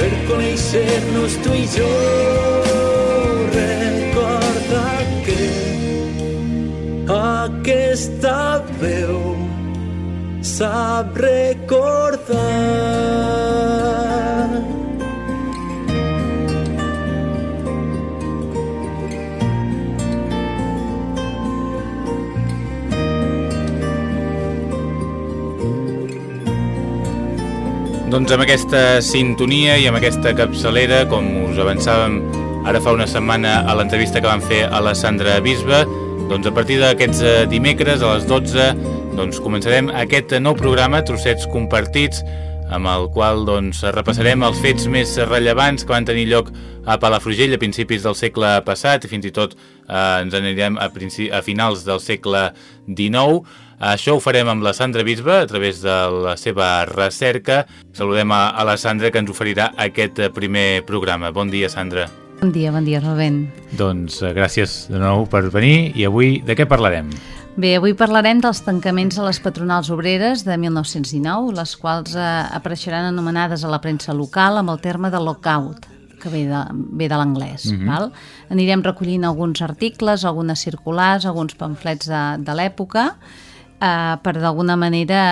per conèixer-nos tu i jo. Recorda que aquesta veu sap recordar. Doncs amb aquesta sintonia i amb aquesta capçalera, com us avançàvem ara fa una setmana a l'entrevista que vam fer a la Sandra Bisba, doncs a partir d'aquests eh, dimecres a les 12 doncs començarem aquest nou programa, Trossets Compartits, amb el qual doncs, repassarem els fets més rellevants que van tenir lloc a Palafrugell a principis del segle passat i fins i tot eh, ens anirem a, a finals del segle XIX. Això ho farem amb la Sandra Bisba a través de la seva recerca. Saludem a, a la Sandra que ens oferirà aquest primer programa. Bon dia, Sandra. Bon dia, bon dia, Rubén. Doncs eh, gràcies de nou per venir i avui de què parlarem? Bé, avui parlarem dels tancaments a les patronals obreres de 1919, les quals eh, apareixeran anomenades a la premsa local amb el terme de lockout, que ve de, ve de l'anglès. Mm -hmm. Anirem recollint alguns articles, algunes circulars, alguns pamflets de, de l'època, eh, per d'alguna manera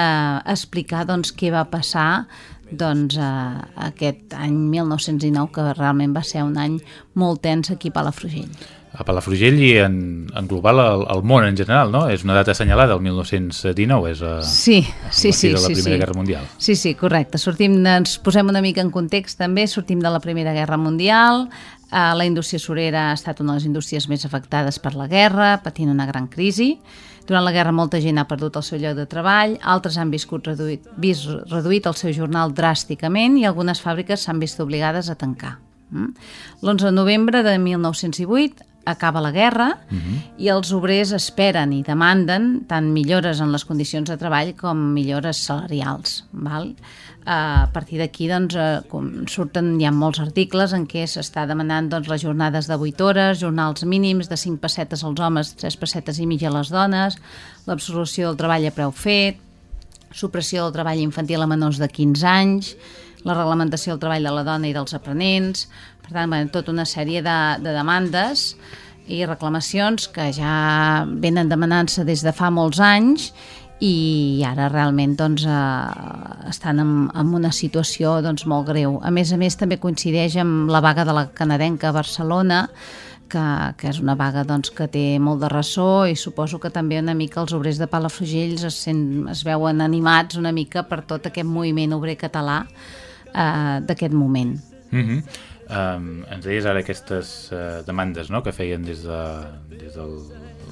explicar doncs, què va passar doncs, eh, aquest any 1919, que realment va ser un any molt tens aquí a Palafrugell. A Palafrugell i en, en global el, el món en general, no? És una data assenyalada, el 1919, és a, sí, sí, sí, de la sí, Primera sí. Guerra Mundial. Sí, sí, correcte. Sortim, ens posem una mica en context també, sortim de la Primera Guerra Mundial, eh, la indústria surera ha estat una de les indústries més afectades per la guerra, patint una gran crisi, durant la guerra molta gent ha perdut el seu lloc de treball, altres han viscut reduït, vist reduït el seu jornal dràsticament i algunes fàbriques s'han vist obligades a tancar. Mm? L'11 de novembre de 1918 acaba la guerra uh -huh. i els obrers esperen i demanden tant millores en les condicions de treball com millores salarials. Val? A partir d'aquí doncs, eh, com surten hi ha molts articles en què s'està demanant doncs, les jornades de 8 hores, jornals mínims de 5 pessetes als homes, 3 pessetes i mitja a les dones, l'absolució del treball a preu fet, supressió del treball infantil a menors de 15 anys, la reglamentació del treball de la dona i dels aprenents, per tant, bueno, tota una sèrie de, de demandes i reclamacions que ja venen demanant-se des de fa molts anys i ara realment doncs, eh, estan en, en una situació doncs, molt greu. A més a més també coincideix amb la vaga de la canadenca a Barcelona que, que és una vaga doncs, que té molt de ressò i suposo que també una mica els obrers de Palafrugell es, sent, es veuen animats una mica per tot aquest moviment obrer català eh, d'aquest moment. Mm -hmm. um, ens deies ara aquestes uh, demandes no?, que feien des de, des del,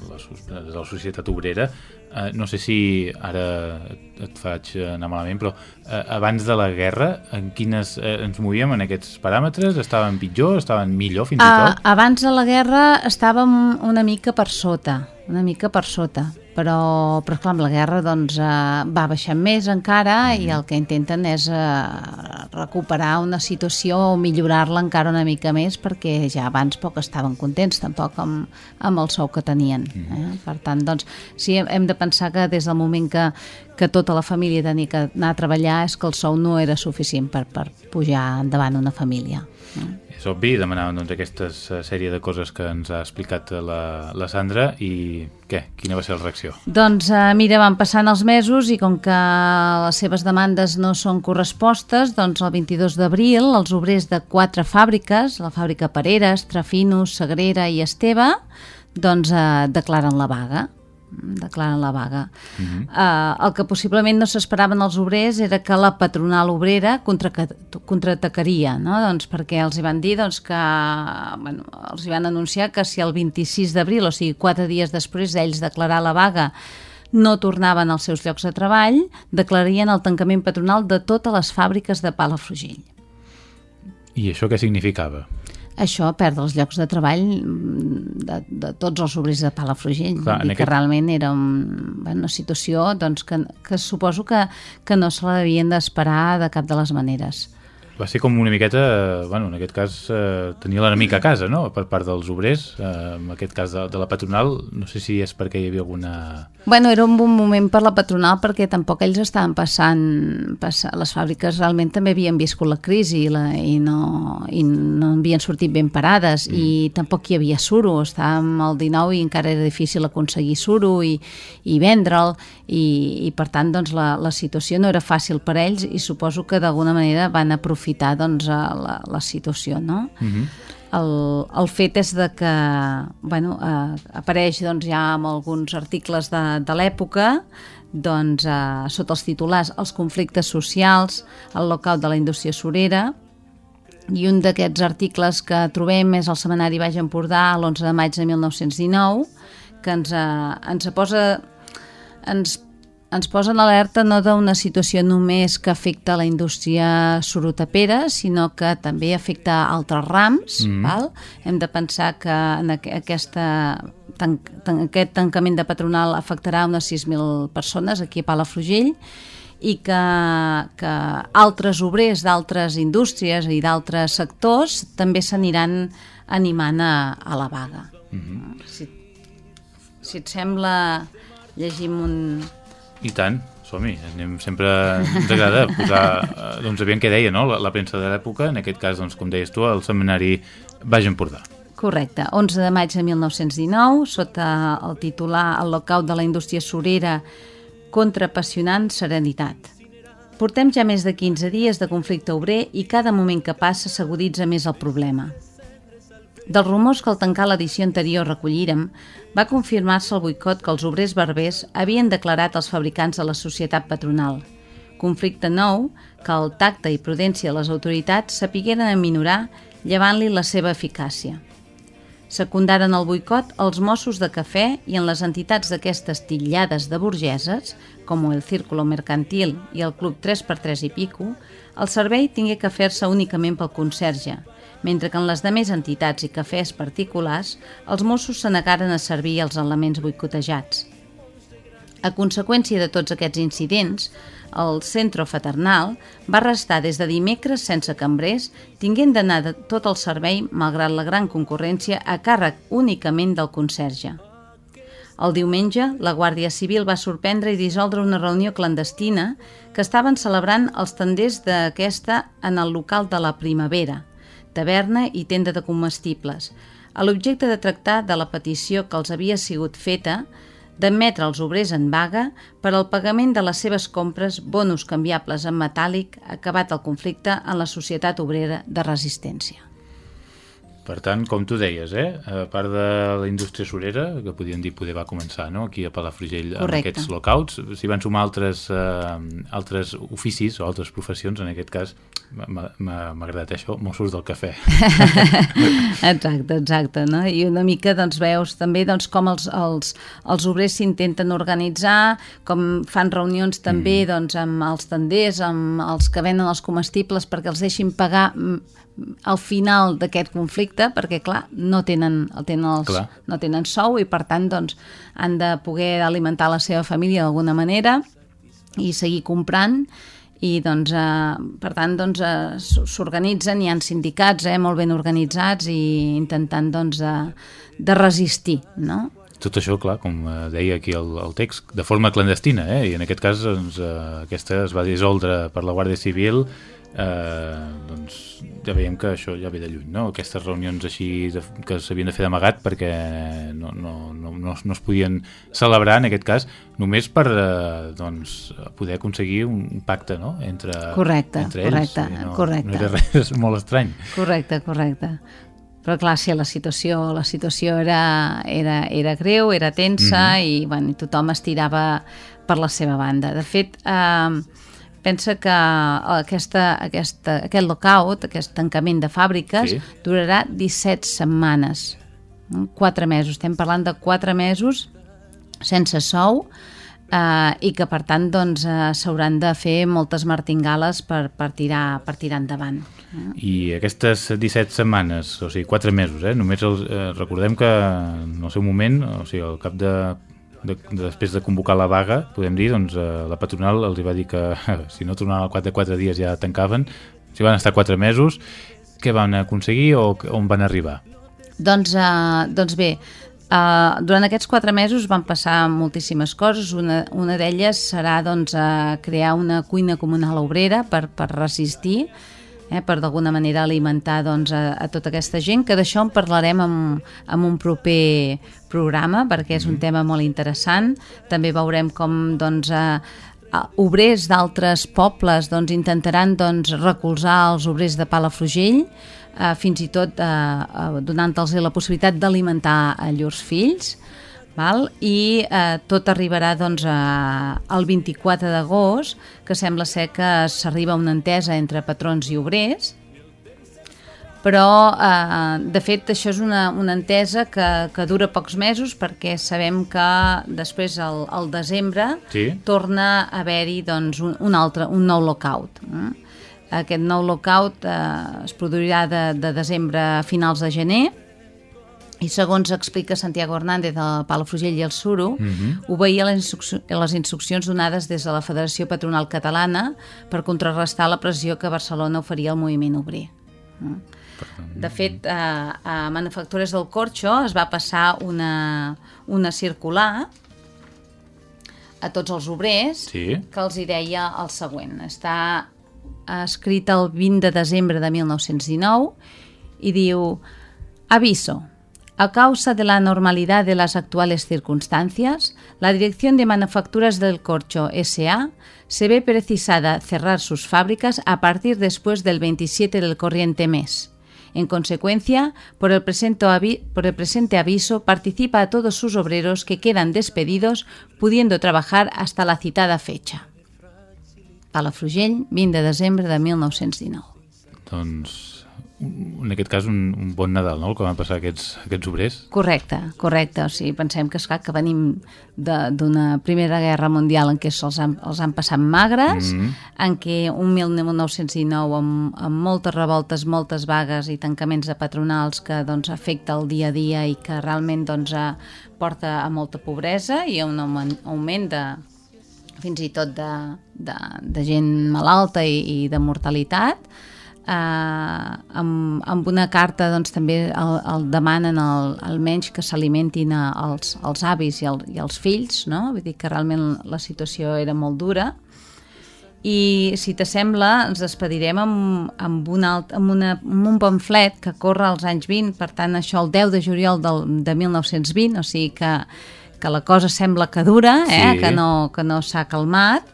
la, des de la societat obrera Uh, no sé si ara et faig anar malament, però uh, abans de la guerra, en quines uh, ens movíem en aquests paràmetres? Estaven pitjor? Estaven millor fins i tot? Uh, abans de la guerra estàvem una mica per sota, una mica per sota però, però clar, amb la guerra doncs, eh, va baixant més encara mm. i el que intenten és eh, recuperar una situació o millorar-la encara una mica més perquè ja abans poc estaven contents tampoc amb, amb el sou que tenien. Eh? Per tant, doncs, sí, hem de pensar que des del moment que, que tota la família tenia que anar a treballar és que el sou no era suficient per, per pujar endavant una família. Eh? És obvi, demanàvem doncs, aquesta sèrie de coses que ens ha explicat la, la Sandra i què? Quina va ser la reacció? Doncs eh, mira, van passant els mesos i com que les seves demandes no són correspostes, doncs el 22 d'abril els obrers de quatre fàbriques, la fàbrica Pareres, Trafinos, Sagrera i Esteve, doncs eh, declaren la vaga declaren la vaga. Uh -huh. uh, el que possiblement no s'esperaven els obrers era que la patronal obrera contra contraatacaria, no? doncs perquè els hi van dir doncs, que bueno, els hi van anunciar que si el 26 d'abril, o sigui quatre dies després d'ells declarar la vaga, no tornaven als seus llocs de treball, declararien el tancament patronal de totes les fàbriques de Palafrugell. I això què significava? Això, perdre els llocs de treball mm, de, de tots els obrers de Palafrugell. Clar, Dir aquest- que realment era un, bueno, una situació doncs, que, que suposo que, que no se l'havien d'esperar de cap de les maneres. Va ser com una miqueta, eh, bueno, en aquest cas eh, tenia l'enemic a casa, no?, per part dels obrers, eh, en aquest cas de, de la patronal, no sé si és perquè hi havia alguna... Bueno, era un bon moment per la patronal perquè tampoc ells estaven passant, passant les fàbriques realment també havien viscut la crisi i, la, i, no, i no havien sortit ben parades mm. i tampoc hi havia suro, estàvem al 19 i encara era difícil aconseguir suro i, i vendre'l i, i per tant doncs, la, la situació no era fàcil per ells i suposo que d'alguna manera van aprofitar doncs, a la, la situació, no? Mm -hmm. El, el fet és de que bueno, eh, apareix doncs, ja en alguns articles de, de l'època doncs, eh, sota els titulars Els conflictes socials, el lockout de la indústria surera, i un d'aquests articles que trobem és el Seminari Baix Empordà l'11 de maig de 1919 que ens, eh, ens posa ens, ens posa en alerta no d'una situació només que afecta la indústria sorotapera, sinó que també afecta altres rams. Mm. Val? Hem de pensar que en aqu aquesta, tan tan aquest tancament de patronal afectarà unes 6.000 persones aquí a Palafrugell i que, que altres obrers d'altres indústries i d'altres sectors també s'aniran animant a, a la vaga. Mm -hmm. si, si et sembla, llegim un, I tant, som-hi. Sempre... Ens agrada posar... eh, Doncs aviam què deia, no?, la, la premsa de l'època, en aquest cas, doncs, com deies tu, el seminari Baix Empordà. Correcte, 11 de maig de 1919, sota el titular El lockout de la indústria surera contra apassionant serenitat. Portem ja més de 15 dies de conflicte obrer i cada moment que passa s'aguditza més el problema. Dels rumors que al tancar l'edició anterior recollírem, va confirmar-se el boicot que els obrers barbers havien declarat als fabricants de la societat patronal. Conflicte nou que el tacte i prudència de les autoritats sapigueren aminorar llevant-li la seva eficàcia. Secundaren el boicot els Mossos de Cafè i en les entitats d'aquestes titllades de burgeses, com el Círculo Mercantil i el Club 3x3 i Pico, el servei tingué que fer-se únicament pel conserge, mentre que en les demés entitats i cafès particulars els Mossos se negaren a servir els elements boicotejats. A conseqüència de tots aquests incidents, el Centro Fraternal va restar des de dimecres sense cambrers, tinguent d'anar de tot el servei, malgrat la gran concurrència, a càrrec únicament del conserge. El diumenge, la Guàrdia Civil va sorprendre i dissoldre una reunió clandestina que estaven celebrant els tenders d'aquesta en el local de la Primavera, taverna i tenda de comestibles, a l'objecte de tractar de la petició que els havia sigut feta d'admetre els obrers en vaga per al pagament de les seves compres bonus canviables en metàl·lic acabat el conflicte en la societat obrera de resistència. Per tant, com tu deies, eh? a part de la indústria surera, que podríem dir poder va començar no? aquí a Palafrugell amb Correcte. aquests lockouts, s'hi van sumar altres, eh, altres oficis o altres professions, en aquest cas m'ha agradat això, Mossos del Cafè. Exacte, exacte, no? I una mica doncs, veus també doncs, com els, els, els obrers s'intenten organitzar, com fan reunions també mm. doncs, amb els tenders, amb els que venen els comestibles perquè els deixin pagar mm, al final d'aquest conflicte, perquè clar, no tenen, el tenen els, Clar. no tenen sou i per tant doncs, han de poder alimentar la seva família d'alguna manera i seguir comprant i doncs, eh, per tant doncs, eh, s'organitzen, hi han sindicats eh, molt ben organitzats i intentant doncs, de, de resistir no? Tot això, clar, com eh, deia aquí el, el text, de forma clandestina, eh? i en aquest cas doncs, eh, aquesta es va dissoldre per la Guàrdia Civil, eh, doncs ja veiem que això ja ve de lluny, no? Aquestes reunions així de, que s'havien de fer d'amagat perquè no, no, no, no, es- no es podien celebrar, en aquest cas, només per eh, doncs, poder aconseguir un pacte no? entre, Correcte, entre correcte, ells. I no, correcte. No era res molt estrany. Correcte, correcte. Però clar, sí, la situació, la situació era, era, era greu, era tensa mm -hmm. i, bueno, tothom estirava per la seva banda. De fet, eh, pensa que aquesta, aquesta, aquest lockout, aquest tancament de fàbriques, Sí. durarà 17 setmanes, no? 4 mesos. Estem parlant de 4 mesos sense sou, eh, i que per tant doncs, eh, s'hauran de fer moltes martingales per, per, tirar, per tirar endavant. I aquestes 17 setmanes, o sigui, 4 mesos, eh? només els, eh, recordem que en el seu moment, o sigui, al cap de, de, de després de convocar la vaga, podem dir, doncs eh, la patronal els va dir que si no tornaven al 4 de 4 dies ja tancaven, si van estar 4 mesos, què van aconseguir o on van arribar? Doncs, eh, doncs bé, Uh, durant aquests quatre mesos van passar moltíssimes coses. Una, una d'elles serà doncs, uh, crear una cuina comunal obrera per, per resistir, eh, per d'alguna manera alimentar doncs, a, a tota aquesta gent, que d'això en parlarem en, en un proper programa, perquè és un tema molt interessant. També veurem com doncs, uh, obrers d'altres pobles doncs, intentaran doncs, recolzar els obrers de Palafrugell, eh, fins i tot eh, eh, donant-los la possibilitat d'alimentar a llurs fills, val? i eh, tot arribarà doncs, a, al 24 d'agost, que sembla ser que s'arriba a una entesa entre patrons i obrers, però eh, de fet això és una, una entesa que, que dura pocs mesos perquè sabem que després al, al desembre sí. torna a haver-hi doncs, un, un altre, un nou lockout. Eh? Aquest nou lockout eh, es produirà de, de desembre a finals de gener i segons explica Santiago Hernández de Palafrugell i el Suro, uh -huh. obeïa les, instruccions, les instruccions donades des de la Federació Patronal Catalana per contrarrestar la pressió que Barcelona oferia al moviment obrer. De fet, a, a Manufactures del Corxo es va passar una, una circular a tots els obrers sí. que els hi deia el següent. Està escrita el 20 de desembre de 1919 y diu Aviso. A causa de la normalidad de las actuales circunstancias, la Dirección de Manufacturas del Corcho S.A. se ve precisada cerrar sus fábricas a partir después del 27 del corriente mes. En consecuencia, por el, presente aviso, participa a todos sus obreros que quedan despedidos, pudiendo trabajar hasta la citada fecha. Palafrugell, 20 de desembre de 1919. Doncs, en aquest cas, un, un bon Nadal, no?, el que van passar aquests, aquests obrers. Correcte, correcte. O sigui, pensem que, esclar, que venim d'una Primera Guerra Mundial en què els han, els han passat magres, mm -hmm. en què un 1919 amb, amb moltes revoltes, moltes vagues i tancaments de patronals que doncs, afecta el dia a dia i que realment doncs, porta a molta pobresa i a un augment de, fins i tot de, de, de gent malalta i, i de mortalitat, eh, amb, amb una carta doncs, també el, el demanen el, almenys que s'alimentin els, els avis i, el, i els fills, no? vull dir que realment la situació era molt dura, i si t'assembla ens despedirem amb, amb, un alt, amb, una, amb un pamflet que corre als anys 20, per tant això el 10 de juliol del, de 1920, o sigui que que la cosa sembla que dura, eh? Sí. que no, que no s'ha calmat,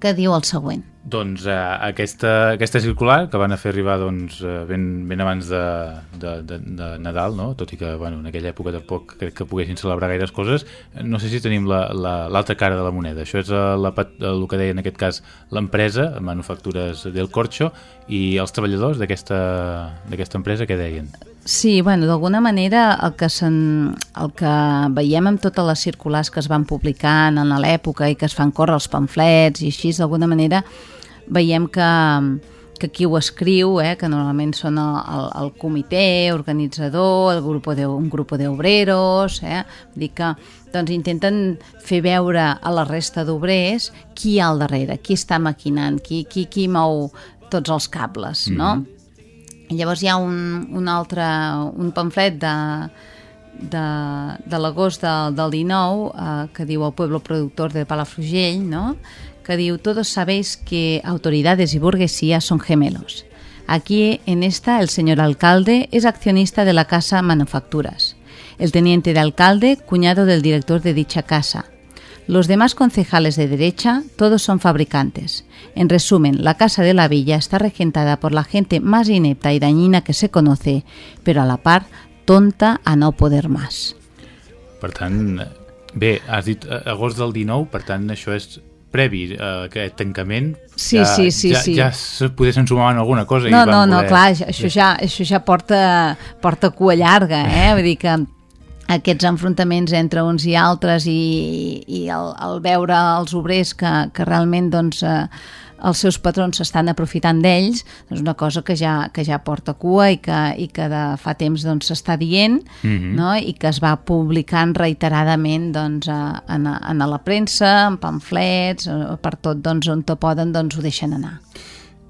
que diu el següent. Doncs eh, aquesta, aquesta circular que van a fer arribar doncs, eh, ben, ben abans de, de, de, de Nadal, no? tot i que bueno, en aquella època tampoc crec que poguessin celebrar gaires coses, no sé si tenim l'altra la, la, cara de la moneda. Això és eh, la, el que deia en aquest cas l'empresa, Manufactures del Corcho, i els treballadors d'aquesta empresa, què deien? Sí, bueno, d'alguna manera el que, el que veiem amb totes les circulars que es van publicant en l'època i que es fan córrer els pamflets i així, d'alguna manera veiem que, que qui ho escriu, eh, que normalment són el, el, el comitè organitzador, el grup de, un grup d'obreros, eh, dir que doncs intenten fer veure a la resta d'obrers qui hi ha al darrere, qui està maquinant, qui, qui, qui mou tots els cables, mm -hmm. no? Mm-hmm. Llavors hi ha un, un altre, un pamflet de, de, de l'agost del, del 19 eh, que diu el pueblo productor de Palafrugell, no? Todos sabéis que autoridades y burguesía son gemelos. Aquí, en esta, el señor alcalde es accionista de la casa Manufacturas. El teniente de alcalde, cuñado del director de dicha casa. Los demás concejales de derecha, todos son fabricantes. En resumen, la Casa de la Villa está regentada por la gente más inepta y dañina que se conoce, pero a la par tonta a no poder más. Per tant, has dit eh, agost del 19, per tant, això és previ a aquest tancament sí, ja, sí, sí, ja, sí. ja se poguessin sumar en alguna cosa no, i van no, no, voler... clar, això ja, això ja porta, porta cua llarga, eh? Vull dir que aquests enfrontaments entre uns i altres i, i el, el veure els obrers que, que realment doncs, eh, els seus patrons s'estan aprofitant d'ells, doncs una cosa que ja, que ja porta cua i que, i que de fa temps doncs, s'està doncs, dient mm -hmm. no? i que es va publicant reiteradament doncs, a, a, a la premsa, en pamflets, per tot doncs, on te poden doncs, ho deixen anar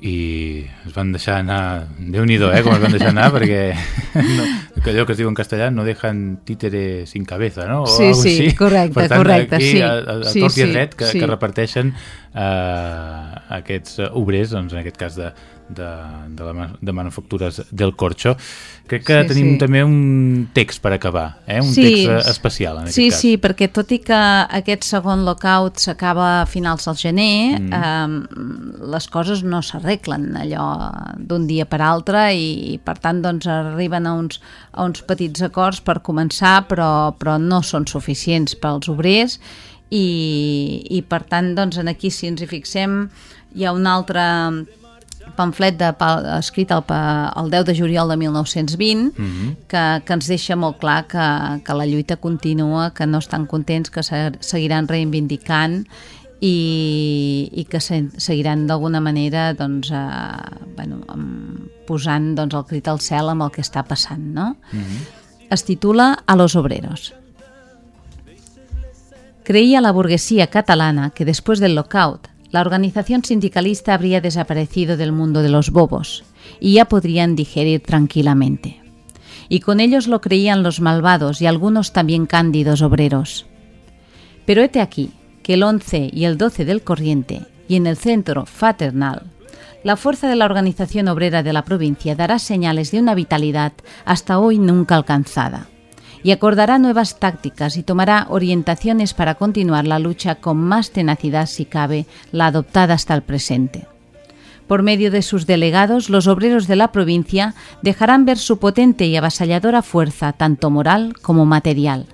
i es van deixar anar déu nhi eh, com es van deixar anar perquè no, que allò que es diu en castellà no dejan títere sin cabeza no? o sí, sí, així. correcte, per tant, correcte aquí, sí. a, a, a sí, tort i a dret que, sí. que reparteixen eh, aquests obrers doncs en aquest cas de, de, de, la, de manufactures del Corxo. Crec que sí, tenim sí. també un text per acabar, eh? un sí, text eh, especial en aquest sí, cas. Sí, perquè tot i que aquest segon lockout s'acaba a finals del gener, mm. eh, les coses no s'arreglen allò d'un dia per altre i, i per tant doncs, arriben a uns, a uns petits acords per començar, però, però no són suficients pels obrers i, i per tant doncs, en aquí si ens hi fixem hi ha un altre pamflet de, escrit el, el 10 de juliol de 1920 mm -hmm. que, que ens deixa molt clar que, que la lluita continua, que no estan contents, que se, seguiran reivindicant i, i que se, seguiran d'alguna manera doncs, eh, bueno, posant doncs, el crit al cel amb el que està passant. No? Es titula A los obreros. Creía la burguesía catalana que después del lockout la organización sindicalista habría desaparecido del mundo de los bobos y ya podrían digerir tranquilamente. Y con ellos lo creían los malvados y algunos también cándidos obreros. Pero hete aquí el 11 y el 12 del corriente y en el centro Faternal, la fuerza de la organización obrera de la provincia dará señales de una vitalidad hasta hoy nunca alcanzada y acordará nuevas tácticas y tomará orientaciones para continuar la lucha con más tenacidad si cabe la adoptada hasta el presente. Por medio de sus delegados, los obreros de la provincia dejarán ver su potente y avasalladora fuerza, tanto moral como material.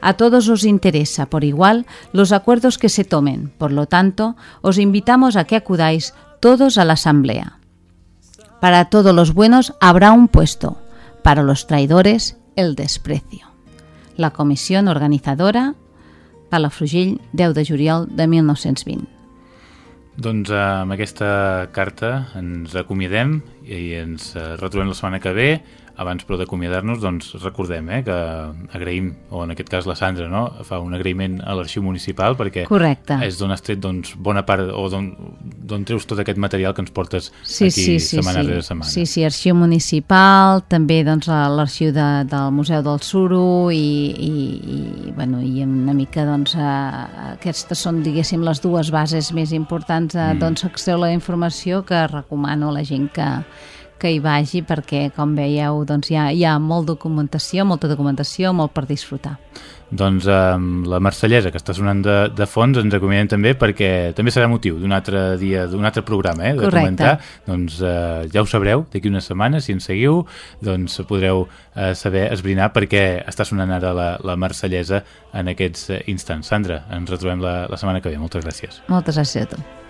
A todos os interesa por igual los acuerdos que se tomen, por lo tanto, os invitamos a que acudáis todos a la Asamblea. Para todos los buenos habrá un puesto, para los traidores el desprecio. La comissió organitzadora Palafrugell, 10 de juliol de 1920. Doncs amb aquesta carta ens acomiadem i ens eh, retrobem la setmana que ve abans però d'acomiadar-nos, doncs recordem eh, que agraïm, o en aquest cas la Sandra, no? fa un agraïment a l'arxiu municipal perquè Correcte. és d'on has tret doncs, bona part, o d'on treus tot aquest material que ens portes sí, aquí sí, sí, setmana sí. rere setmana. Sí, sí, arxiu municipal, també doncs, l'arxiu de, del Museu del Suro i, i, i, bueno, i una mica doncs, eh, aquestes són diguéssim les dues bases més importants eh, mm. d'on s'extreu la informació que recomano a la gent que, que hi vagi perquè, com veieu, doncs hi ha, hi ha molt documentació, molta documentació, molt per disfrutar. Doncs amb la Marsellesa, que està sonant de, de fons, ens acomiadem també perquè també serà motiu d'un altre dia, d'un altre programa, eh, de Correcte. comentar. Doncs eh, ja ho sabreu, d'aquí una setmana, si ens seguiu, doncs podreu eh, saber esbrinar perquè està sonant ara la, la Marsellesa en aquests instants. Sandra, ens retrobem la, la setmana que ve. Moltes gràcies. Moltes gràcies a tu.